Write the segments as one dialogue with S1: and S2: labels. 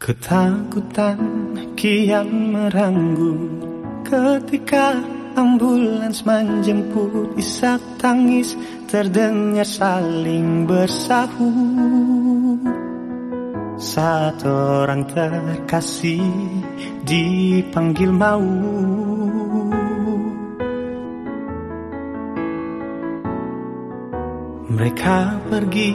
S1: Ketakutan kian meranggut ketika ambulans menjemput isak tangis terdengar saling bersahu. Saat orang terkasih dipanggil mau. Mereka pergi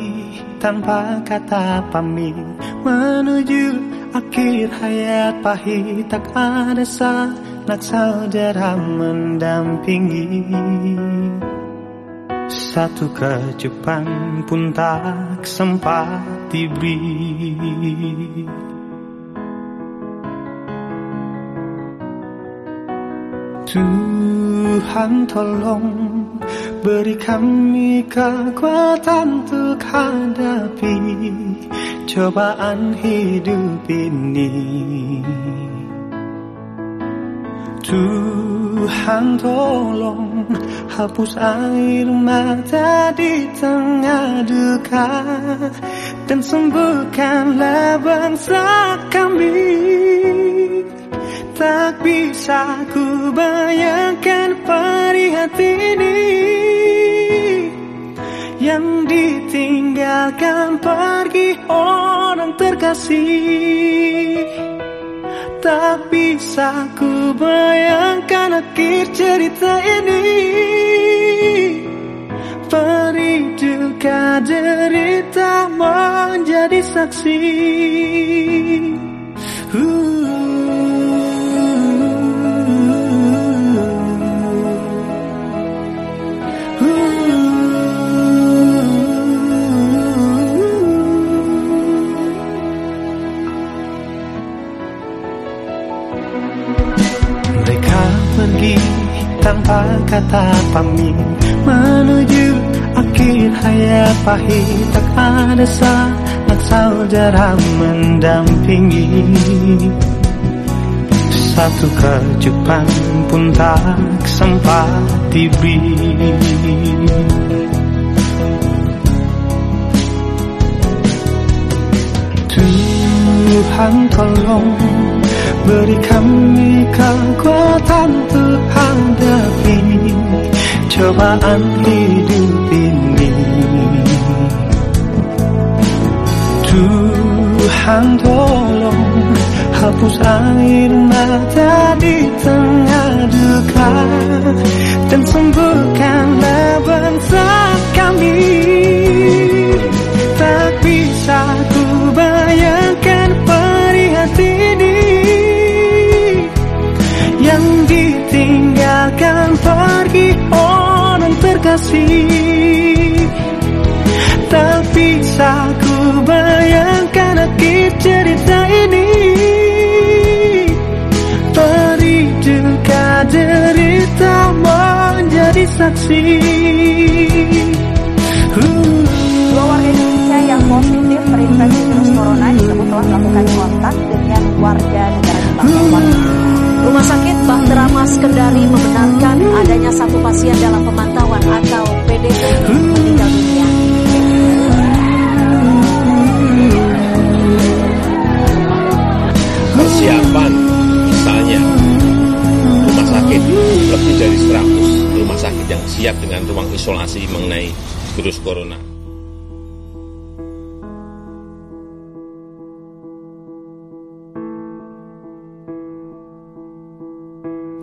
S1: tanpa kata pamit Menuju akhir hayat pahit Tak ada sanak saudara mendampingi. Satu kecupan pun tak sempat diberi. Tuhan tolong Beri kami kekuatan untuk hadapi cobaan hidup ini. Tuhan tolong hapus air mata di tengah duka dan sembuhkanlah bangsa kami. Tak bisa ku bayangkan perih hati ini Yang ditinggalkan pergi orang terkasih Tak bisa ku bayangkan akhir cerita ini Perih duka derita menjadi saksi uh. Tanpa kata pamit. Menuju akhir hayat pahit Tak ada sanak saudara mendampingi. Satu kecupan pun tak sempat diberi. Tuhan tolong Beri kami kekuatan untuk hadapi Cobaan hidup ini. Tuhan tolong Hapus air mata di tengah duka Dan sembuhkanlah bangsa kami pergi orang terkasih Tak bisa ku bayangkan akhir cerita ini Perih duka derita menjadi saksi.
S2: Dua warga yang positif terinfeksi virus corona disebut telah melakukan kontak dengan warga negara Jepang. Rumah sakit Bahtera Mas Kendari membenarkan adanya satu pasien dalam pemantauan atau PDP meninggal dunia.
S3: persiapan misalnya rumah sakit lebih dari 100 rumah sakit yang siap dengan ruang isolasi mengenai virus corona.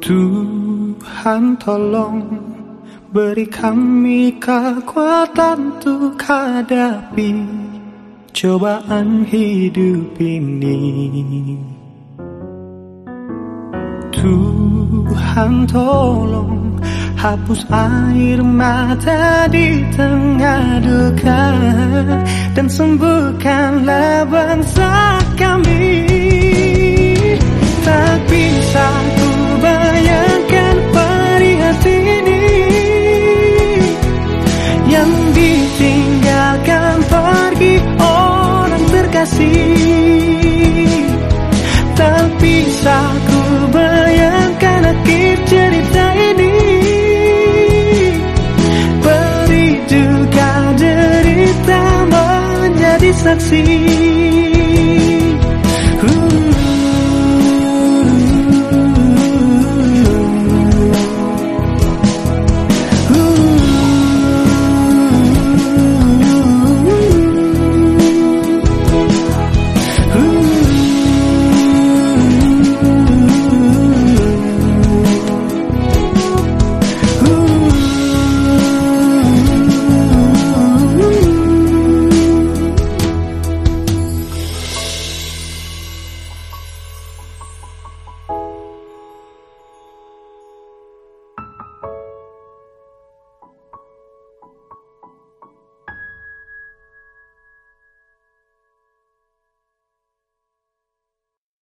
S1: Tuhan tolong beri kami kekuatan untuk hadapi cobaan hidup ini. Tuhan tolong hapus air mata di tengah duka dan sembuhkanlah bangsa